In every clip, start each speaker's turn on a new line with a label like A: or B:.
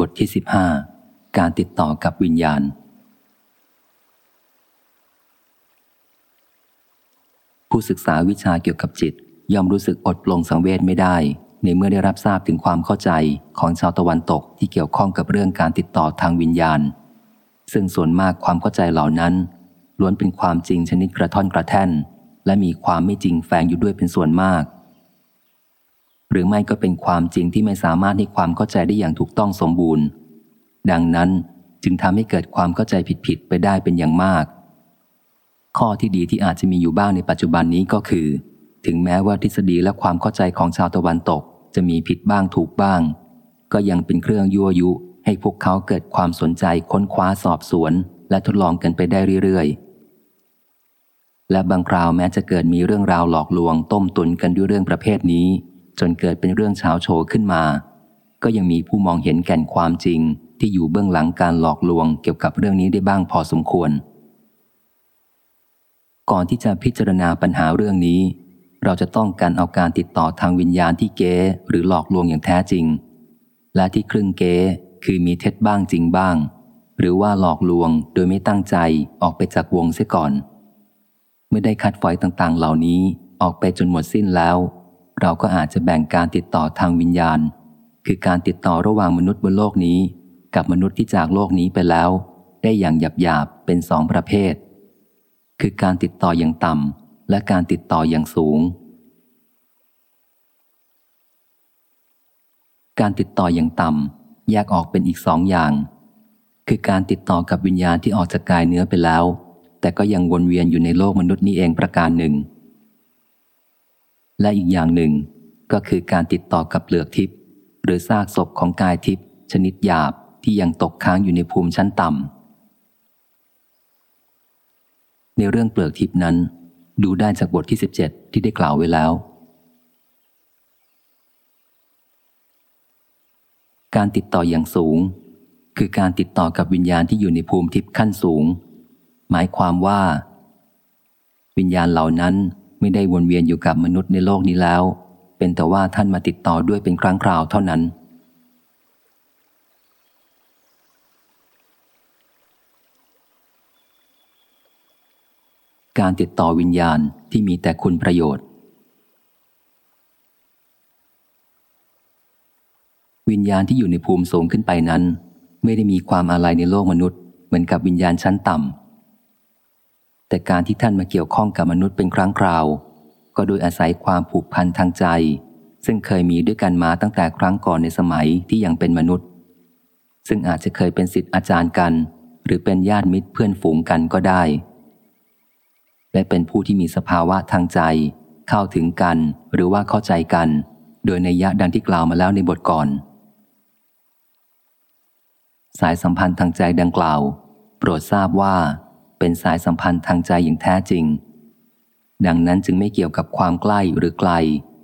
A: บทที่ 15 การติดต่อกับวิญญาณ ผู้ศึกษาวิชาเกี่ยวกับจิต ย่อมรู้สึกอดปลงสังเวชไม่ได้ ในเมื่อได้รับทราบถึงความเข้าใจของชาวตะวันตกที่เกี่ยวข้องกับเรื่องการติดต่อทางวิญญาณ ซึ่งส่วนมากความเข้าใจเหล่านั้น ล้วนเป็นความจริงชนิดกระท่อนกระแท่น และมีความไม่จริงแฝงอยู่ด้วยเป็นส่วนมาก หรือไม่ก็เป็นความจริงที่ไม่สามารถให้ความเข้าใจได้อย่างถูกต้องสมบูรณ์ ดังนั้นจึงทำให้เกิดความเข้าใจผิดๆไปได้เป็นอย่างมาก ข้อที่ดีที่อาจจะมีอยู่บ้างในปัจจุบันนี้ก็คือ ถึงแม้ว่าทฤษฎีและความเข้าใจของชาวตะวันตก จะมีผิดบ้างถูกบ้าง ก็ยังเป็นเครื่องยั่วยุ ให้พวกเขาเกิดความสนใจค้นคว้าสอบสวน และทดลองกันไปได้เรื่อยๆ และบางคราวแม้จะเกิดมีเรื่องราวหลอกลวงต้มตุนกันด้วยเรื่องประเภทนี้ จนเกิดเป็นเรื่องเช้าโชว์ขึ้นมา ก็ยังมีผู้มองเห็นแก่นความจริงที่อยู่เบื้องหลังการหลอกลวงเกี่ยวกับเรื่องนี้ได้บ้างพอสมควร ก่อนที่จะพิจารณาปัญหาเรื่องนี้ เราจะต้องการเอาการติดต่อทางวิญญาณที่เก๊หรือหลอกลวงอย่างแท้จริง และที่ครึ่งเก๊คือมีเท็จบ้างจริงบ้าง หรือว่าหลอกลวงโดยไม่ตั้งใจออกไปจากวงเสียก่อน เมื่อได้คัดฝอยต่างๆ เหล่านี้ออกไปจนหมดสิ้นแล้ว เราก็อาจจะแบ่งการติดต่อทางวิญญาณ คือการติดต่อระหว่างมนุษย์บนโลกนี้ กับมนุษย์ที่จากโลกนี้ไปแล้ว ได้อย่างหยาบหยาบเป็นสองประเภท คือการติดต่ออย่างต่ำและการติดต่ออย่างสูง การติดต่ออย่างต่ำแยกออกเป็นอีกสองอย่าง คือการติดต่อกับวิญญาณที่ออกจากกายเนื้อไปแล้ว แต่ก็ยังวนเวียนอยู่ในโลกมนุษย์นี้เองประการหนึ่ง และอีกอย่างหนึ่งก็คือการติดต่อกับเปลือกทิพย์หรือซากศพของกายทิพย์ชนิดหยาบที่ยังตกค้างอยู่ในภูมิชั้นต่ำ ในเรื่องเปลือกทิพย์นั้น ดูได้จากบทที่ 17 ที่ได้กล่าวไว้แล้ว การติดต่ออย่างสูง คือการติดต่อกับวิญญาณที่อยู่ในภูมิทิพย์ขั้นสูง หมายความว่า วิญญาณเหล่านั้น ไม่ได้วนเวียนอยู่กับมนุษย์ในโลกนี้แล้ว เป็นแต่ว่าท่านมาติดต่อด้วยเป็นครั้งคราวเท่านั้น การติดต่อวิญญาณที่มีแต่คุณประโยชน์ วิญญาณที่อยู่ในภูมิสูงขึ้นไปนั้น ไม่ได้มีความอะไรในโลกมนุษย์ เหมือนกับวิญญาณชั้นต่ำ แต่การที่ท่านมาเกี่ยวข้องกับมนุษย์เป็นครั้งคราว ก็โดยอาศัยความผูกพันทางใจ ซึ่งเคยมีด้วยกันมาตั้งแต่ครั้งก่อนในสมัยที่ยังเป็นมนุษย์ ซึ่งอาจจะเคยเป็นสิทธิ์อาจารย์กัน หรือเป็นญาติมิตรเพื่อนฝูงกันก็ได้ และเป็นผู้ที่มีสภาวะทางใจ เข้าถึงกันหรือว่าเข้าใจกัน โดยในยะดังที่กล่าวมาแล้วในบทก่อน สายสัมพันธ์ทางใจดังกล่าว โปรดทราบว่า เป็นสายสัมพันธ์ทางใจอย่างแท้จริง ดังนั้นจึงไม่เกี่ยวกับความใกล้หรือไกล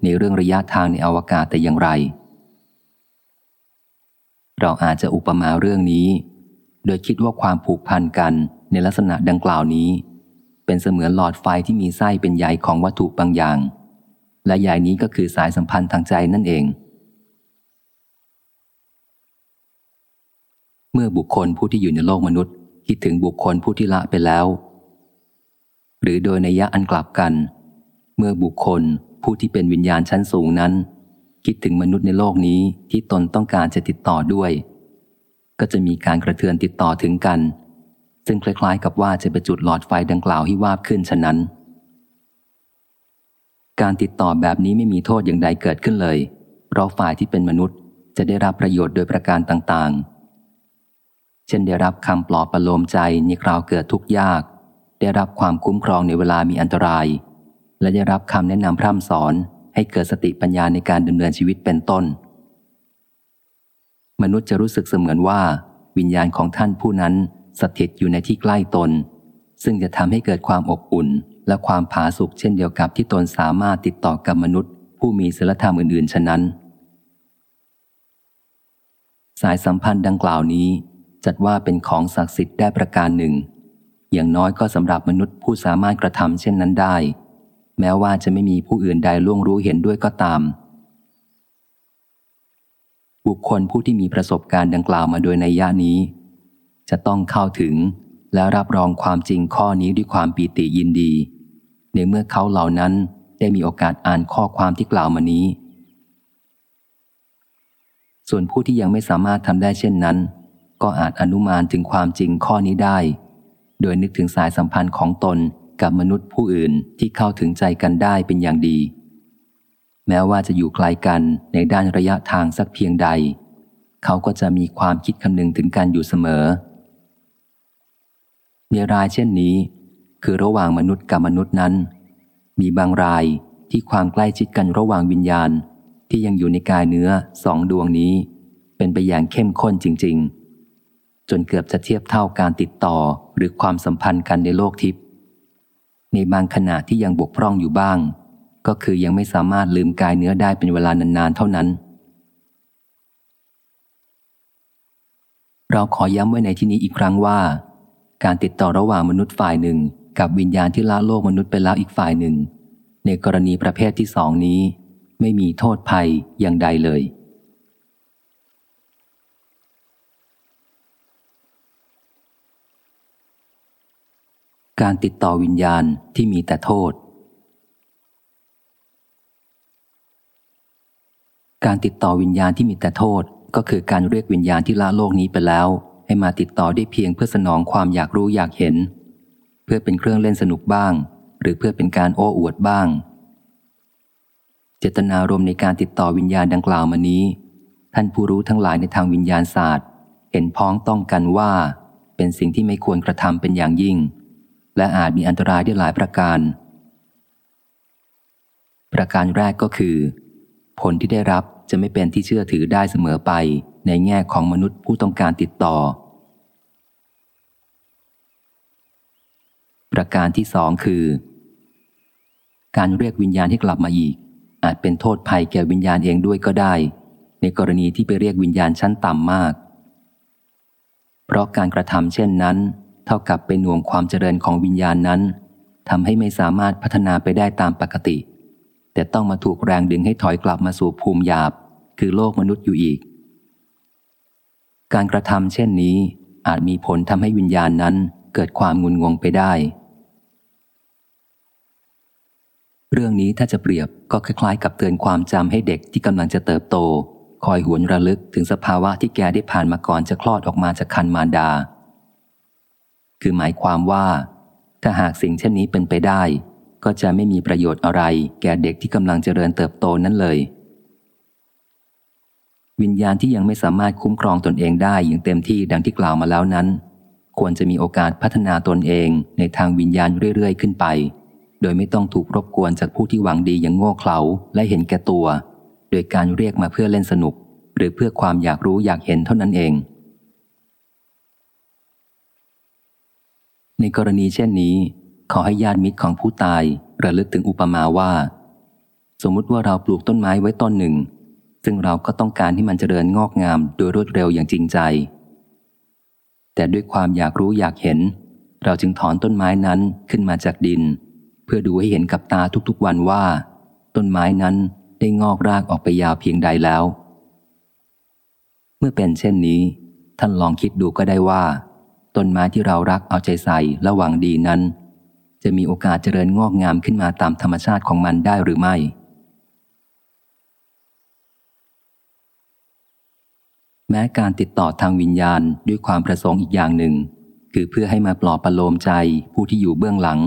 A: ในเรื่องระยะทางในอวกาศแต่อย่างไร เราอาจจะอุปมาเรื่องนี้ โดยคิดว่าความผูกพันกันในลักษณะดังกล่าวนี้ เป็นเสมือนหลอดไฟที่มีไส้เป็นใยของวัตถุบางอย่าง และใยนี้ก็คือสายสัมพันธ์ทางใจนั่นเอง เมื่อบุคคลผู้ที่อยู่ในโลกมนุษย์ คิดถึงบุคคลผู้ที่ละไปแล้ว หรือโดยในยะอันกลับกัน เมื่อบุคคลผู้ที่เป็นวิญญาณชั้นสูงนั้น คิดถึงมนุษย์ในโลกนี้ที่ตนต้องการจะติดต่อด้วย ก็จะมีการกระเทือนติดต่อถึงกัน ซึ่งคล้ายๆ กับว่าจะไปจุดหลอดไฟดังกล่าวให้วาบขึ้นฉะนั้น การติดต่อแบบนี้ไม่มีโทษอย่างใดเกิดขึ้นเลย เพราะฝ่ายที่เป็นมนุษย์จะได้รับประโยชน์โดยประการต่างๆ เช่นได้รับคำปลอบประโลมใจในคราวเกิดทุกข์ยาก ได้รับความคุ้มครองในเวลามีอันตราย และได้รับคำแนะนำพร่ำสอนให้เกิดสติปัญญาในการดำเนินชีวิตเป็นต้น มนุษย์จะรู้สึกเสมือนว่า วิญญาณของท่านผู้นั้นสถิตอยู่ในที่ใกล้ตน ซึ่งจะทำให้เกิดความอบอุ่น และความผาสุกเช่นเดียวกับที่ตนสามารถติดต่อกับมนุษย์ ผู้มีศีลธรรมอื่นๆ ฉะนั้น สายสัมพันธ์ดังกล่าวนี้ จัดว่าเป็นของศักดิ์สิทธิ์ได้ประการหนึ่ง อย่างน้อยก็สำหรับมนุษย์ผู้สามารถกระทำเช่นนั้นได้ แม้ว่าจะไม่มีผู้อื่นใดล่วงรู้เห็นด้วยก็ตาม บุคคลผู้ที่มีประสบการณ์ดังกล่าวมาโดยในย่านี้ จะต้องเข้าถึงและรับรองความจริงข้อนี้ด้วยความปีติยินดี ในเมื่อเขาเหล่านั้นได้มีโอกาสอ่านข้อความที่กล่าวมานี้ ส่วนผู้ที่ยังไม่สามารถทำได้เช่นนั้น ก็อาจอนุมานถึงความจริงข้อนี้ได้ โดยนึกถึงสายสัมพันธ์ของตนกับมนุษย์ผู้อื่นที่เข้าถึงใจกันได้เป็นอย่างดี แม้ว่าจะอยู่ไกลกันในด้านระยะทางสักเพียงใด เขาก็จะมีความคิดคำนึงถึงกันอยู่เสมอ ในรายเช่นนี้ คือระหว่างมนุษย์กับมนุษย์นั้น มีบางรายที่ความใกล้ชิดกันระหว่างวิญญาณ ที่ยังอยู่ในกายเนื้อสองดวงนี้ เป็นไปอย่างเข้มข้นจริง ๆ จนเกือบจะเทียบเท่าการติดต่อหรือความสัมพันธ์กันในโลกทิพย์ในบางขณะที่ยังบกพร่องอยู่บ้าง ก็คือยังไม่สามารถลืมกายเนื้อได้เป็นเวลานานๆเท่านั้น เราขอย้ำไว้ในที่นี้อีกครั้งว่า การติดต่อระหว่างมนุษย์ฝ่ายหนึ่ง กับวิญญาณที่ละโลกมนุษย์ไปแล้วอีกฝ่ายหนึ่ง ในกรณีประเภทที่สองนี้ ไม่มีโทษภัยอย่างใดเลย การติดต่อวิญญาณที่มีแต่โทษ การติดต่อวิญญาณที่มีแต่โทษ ก็คือการเรียกวิญญาณที่ละโลกนี้ไปแล้ว ให้มาติดต่อได้เพียงเพื่อสนองความอยากรู้อยากเห็น เพื่อเป็นเครื่องเล่นสนุกบ้าง หรือเพื่อเป็นการโอ้อวดบ้าง เจตนารมในการติดต่อวิญญาณดังกล่าวมานี้ ท่านผู้รู้ทั้งหลายในทางวิญญาณศาสตร์ เห็นพ้องต้องกันว่า เป็นสิ่งที่ไม่ควรกระทำเป็นอย่างยิ่ง และอาจมีอันตรายได้หลายประการ ประการแรกก็คือ ผลที่ได้รับจะไม่เป็นที่เชื่อถือได้เสมอไปในแง่ของมนุษย์ผู้ต้องการติดต่อ ประการที่สองคือ การเรียกวิญญาณให้กลับมาอีก อาจเป็นโทษภัยแก่วิญญาณเองด้วยก็ได้ ในกรณีที่ไปเรียกวิญญาณชั้นต่ำมาก เพราะการกระทำเช่นนั้น เท่ากับเป็นหน่วงความเจริญของวิญญาณนั้นทำให้ไม่สามารถพัฒนาไปได้ตามปกติ แต่ต้องมาถูกแรงดึงให้ถอยกลับมาสู่ภูมิหยาบ คือโลกมนุษย์อยู่อีก การกระทำเช่นนี้อาจมีผลทำให้วิญญาณนั้นเกิดความงุนงงไปได้ เรื่องนี้ถ้าจะเปรียบก็คล้ายๆ กับเตือนความจำให้เด็กที่กำลังจะเติบโต คอยหวนระลึกถึงสภาวะที่แกได้ผ่านมาก่อนจะคลอดออกมาจากคันมารดา คือหมายความว่า ถ้าหากสิ่งเช่นนี้เป็นไปได้ ก็จะไม่มีประโยชน์อะไร แก่เด็กที่กำลังเจริญเติบโตนั้นเลย วิญญาณที่ยังไม่สามารถคุ้มครองตนเองได้อย่างเต็มที่ดังที่กล่าวมาแล้วนั้น ควรจะมีโอกาสพัฒนาตนเองในทางวิญญาณเรื่อยๆ ขึ้นไป โดยไม่ต้องถูกรบกวนจากผู้ที่หวังดีอย่างโง่เขลาและเห็นแก่ตัว โดยการเรียกมาเพื่อเล่นสนุก หรือเพื่อความอยากรู้อยากเห็นเท่านั้นเอง ในกรณีเช่นนี้ ขอให้ญาติมิตรของผู้ตายระลึกถึงอุปมาว่า สมมุติว่าเราปลูกต้นไม้ไว้ต้นหนึ่ง ซึ่งเราก็ต้องการที่มันจเจริญงอกงามโดยรวดเร็วอย่างจริงใจ แต่ด้วยความอยากรู้อยากเห็น เราจึงถอนต้นไม้นั้นขึ้นมาจากดิน เพื่อดูให้เห็นกับตาทุกๆวันว่า ต้นไม้นั้นได้งอกรากออกไปยาวเพียงใดแล้ว เมื่อเป็นเช่นนี้ ท่านลองคิดดูก็ได้ว่า ต้นไม้ที่เรารักเอาใจใส่และหวังดีนั้น จะมีโอกาสเจริญงอกงามขึ้นมาตามธรรมชาติของมันได้หรือไม่ แม้การติดต่อทางวิญญาณด้วยความประสงค์อีกอย่างหนึ่ง คือเพื่อให้มาปลอบประโลมใจผู้ที่อยู่เบื้องหลัง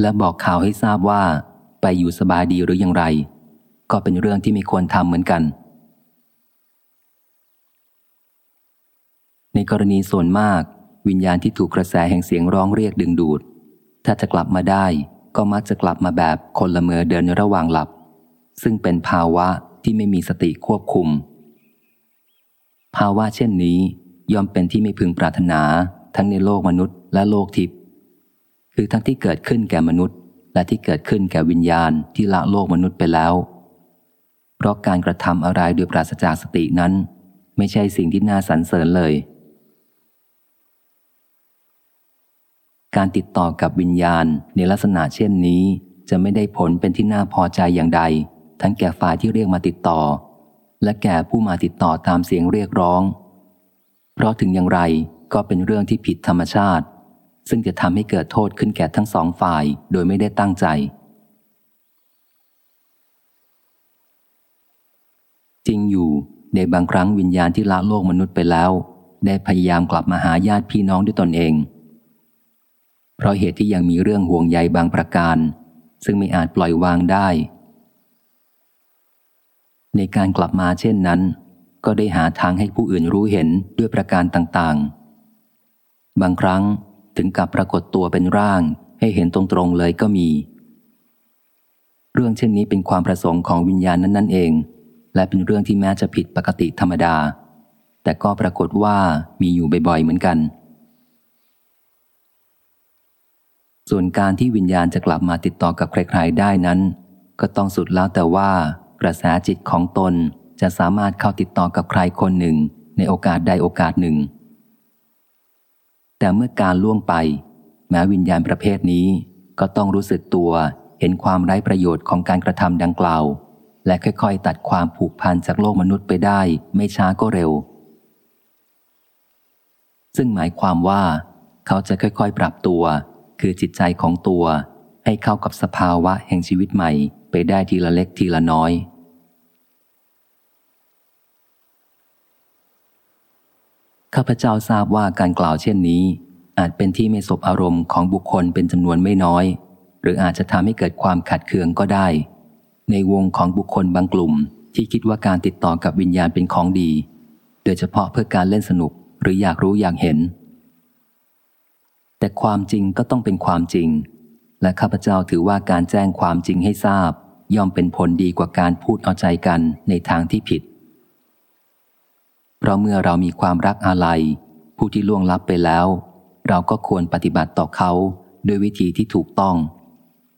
A: และบอกข่าวให้ทราบว่า ไปอยู่สบายดีหรืออย่างไร ก็เป็นเรื่องที่ไม่ควรทำเหมือนกันในกรณีส่วนมาก วิญญาณที่ถูกกระแสแห่งเสียงร้องเรียกดึงดูด ถ้าจะกลับมาได้ ก็มักจะกลับมาแบบคนละเมอเดินระหว่างหลับ ซึ่งเป็นภาวะที่ไม่มีสติควบคุม ภาวะเช่นนี้ย่อมเป็นที่ไม่พึงปรารถนาทั้งในโลกมนุษย์และโลกทิพย์คือทั้งที่เกิดขึ้นแก่มนุษย์ และที่เกิดขึ้นแก่วิญญาณที่ละโลกมนุษย์ไปแล้ว เพราะการกระทำอะไรโดยปราศจากสตินั้น ไม่ใช่สิ่งที่น่าสรรเสริญเลย การติดต่อกับวิญญาณในลักษณะเช่นนี้ จะไม่ได้ผลเป็นที่น่าพอใจอย่างใด ทั้งแก่ฝ่ายที่เรียกมาติดต่อ และแก่ผู้มาติดต่อตามเสียงเรียกร้อง เพราะถึงอย่างไรก็เป็นเรื่องที่ผิดธรรมชาติ ซึ่งจะทำให้เกิดโทษขึ้นแก่ทั้งสองฝ่ายโดยไม่ได้ตั้งใจ จริงอยู่ในบางครั้งวิญญาณที่ละโลกมนุษย์ไปแล้ว ได้พยายามกลับมาหาญาติพี่น้องด้วยตนเอง เพราะเหตุที่ยังมีเรื่องห่วงใยบางประการ ซึ่งไม่อาจปล่อยวางได้ ในการกลับมาเช่นนั้น ก็ได้หาทางให้ผู้อื่นรู้เห็นด้วยประการต่างๆ บางครั้งถึงกับปรากฏตัวเป็นร่าง ให้เห็นตรงๆเลยก็มี เรื่องเช่นนี้เป็นความประสงค์ของวิญญาณนั้นๆเอง และเป็นเรื่องที่แม้จะผิดปกติธรรมดา แต่ก็ปรากฏว่ามีอยู่บ่อยๆเหมือนกัน ส่วนการที่วิญญาณจะกลับมาติดต่อกับใครๆได้นั้น ก็ต้องสุดแล้วแต่ว่ากระแสจิตของตนจะสามารถเข้าติดต่อกับใครคนหนึ่งในโอกาสใดโอกาสหนึ่ง แต่เมื่อการล่วงไป แม้วิญญาณประเภทนี้ก็ต้องรู้สึกตัวเห็นความไร้ประโยชน์ของการกระทำดังกล่าว และค่อยๆ ตัดความผูกพันจากโลกมนุษย์ไปได้ไม่ช้าก็เร็ว ซึ่งหมายความว่า เขาจะค่อยๆ ปรับตัว คือจิตใจของตัว ให้เข้ากับสภาวะแห่งชีวิตใหม่ ไปได้ทีละเล็กทีละน้อย ข้าพเจ้าทราบว่าการกล่าวเช่นนี้ อาจเป็นที่ไม่สบอารมณ์ของบุคคลเป็นจำนวนไม่น้อย หรืออาจจะทำให้เกิดความขัดเคืองก็ได้ ในวงของบุคคลบางกลุ่ม ที่คิดว่าการติดต่อกับวิญญาณเป็นของดี โดยเฉพาะเพื่อการเล่นสนุกหรืออยากรู้อยากเห็น แต่ความจริงก็ต้องเป็นความจริง และข้าพเจ้าถือว่าการแจ้งความจริงให้ทราบ ย่อมเป็นผลดีกว่าการพูดเอาใจกันในทางที่ผิด เพราะเมื่อเรามีความรักอาลัย ผู้ที่ล่วงลับไปแล้ว เราก็ควรปฏิบัติต่อเขาด้วยวิธีที่ถูกต้อง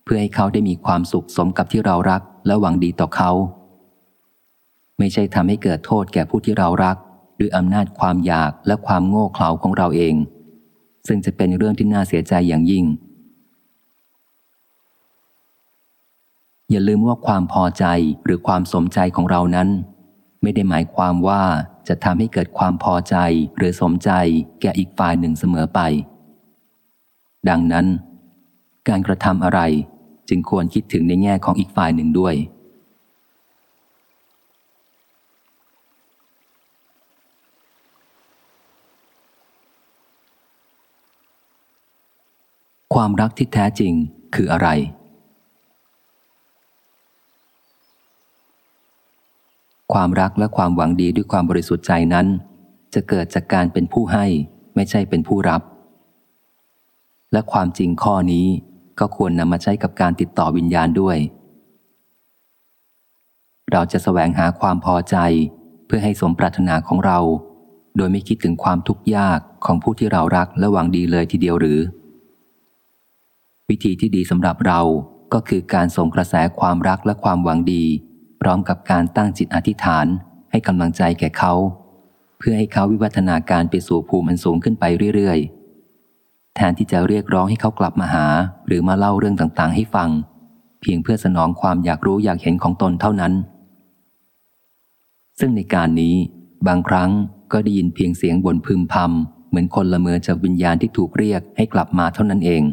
A: เพื่อให้เขาได้มีความสุขสมกับที่เรารักและหวังดีต่อเขา ไม่ใช่ทำให้เกิดโทษแก่ผู้ที่เรารัก ด้วยอำนาจความอยากและความโง่เขลาของเราเอง ซึ่งจะเป็นเรื่องที่น่าเสียใจอย่างยิ่ง อย่าลืมว่าความพอใจหรือความสมใจของเรานั้น ไม่ได้หมายความว่าจะทำให้เกิดความพอใจหรือสมใจแก่อีกฝ่ายหนึ่งเสมอไป ดังนั้น การกระทำอะไรจึงควรคิดถึงในแง่ของอีกฝ่ายหนึ่งด้วย ความรักที่แท้จริงคืออะไร ความรักและความหวังดีด้วยความบริสุทธิ์ใจนั้น จะเกิดจากการเป็นผู้ให้ไม่ใช่เป็นผู้รับ และความจริงข้อนี้ก็ควรนำมาใช้กับการติดต่อวิญญาณด้วย เราจะสแสวงหาความพอใจเพื่อให้สมปรารถนาของเรา โดยไม่คิดถึงความทุกข์ยากของผู้ที่เรารักและหวังดีเลยทีเดียวหรือ วิธีที่ดีสำหรับเราก็คือการส่งกระแสความรักและความหวังดี พร้อมกับการตั้งจิตอธิษฐาน ให้กำลังใจแก่เขา เพื่อให้เขาวิวัฒนาการไปสู่ภูมิอันสูงขึ้นไปเรื่อยๆ แทนที่จะเรียกร้องให้เขากลับมาหา หรือมาเล่าเรื่องต่างๆ ให้ฟัง เพียงเพื่อสนองความอยากรู้อยากเห็นของตนเท่านั้น ซึ่งในการนี้บางครั้งก็ได้ยินเพียงเสียงบ่นพึมพำเหมือนคนละเมอจากวิญญาณที่ถูกเรียกให้กลับมาเท่านั้นเอง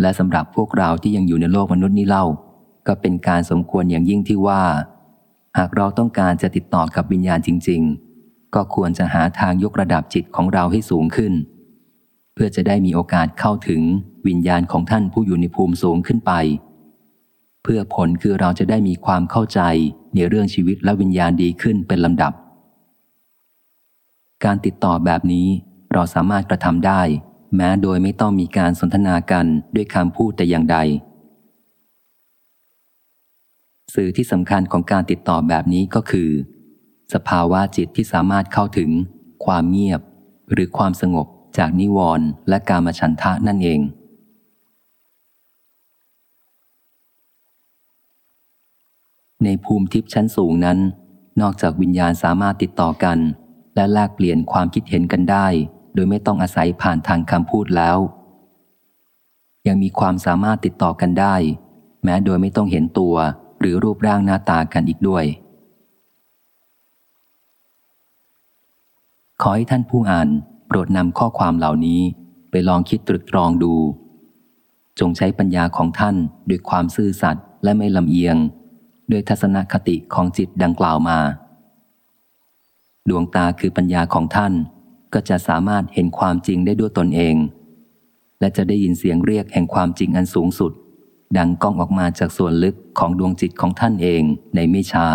A: และสำหรับพวกเราที่ยังอยู่ในโลกมนุษย์นี้เล่า ก็เป็นการสมควรอย่างยิ่งที่ว่า หากเราต้องการจะติดต่อกับวิญญาณจริง ๆ ก็ควรจะหาทางยกระดับจิตของเราให้สูงขึ้น เพื่อจะได้มีโอกาสเข้าถึงวิญญาณของท่านผู้อยู่ในภูมิสูงขึ้นไป เพื่อผลคือเราจะได้มีความเข้าใจในเรื่องชีวิตและวิญญาณดีขึ้นเป็นลำดับ การติดต่อแบบนี้เราสามารถกระทำได้ แม้โดยไม่ต้องมีการสนทนากันด้วยคำพูดแต่อย่างใด สื่อที่สำคัญของการติดต่อแบบนี้ก็คือ สภาวะจิตที่สามารถเข้าถึง ความเงียบ หรือความสงบจากนิวรณ์และการมฉันทะนั่นเอง ในภูมิทิพย์ชั้นสูงนั้น นอกจากวิญญาณสามารถติดต่อกัน และแลกเปลี่ยนความคิดเห็นกันได้ โดยไม่ต้องอาศัยผ่านทางคำพูดแล้ว ยังมีความสามารถติดต่อกันได้ แม้โดยไม่ต้องเห็นตัวหรือรูปร่างหน้าตากันอีกด้วย ขอให้ท่านผู้อ่านโปรดนำข้อความเหล่านี้ไปลองคิดตรึกตรองดู จงใช้ปัญญาของท่านด้วยความซื่อสัตย์และไม่ลำเอียง ด้วยทัศนคติของจิตดังกล่าวมา ดวงตาคือปัญญาของท่าน ก็จะสามารถเห็นความจริงได้ด้วยตนเอง และจะได้ยินเสียงเรียกแห่งความจริงอันสูงสุด ดังก้องออกมาจากส่วนลึกของดวงจิตของท่านเองในไม่ช้า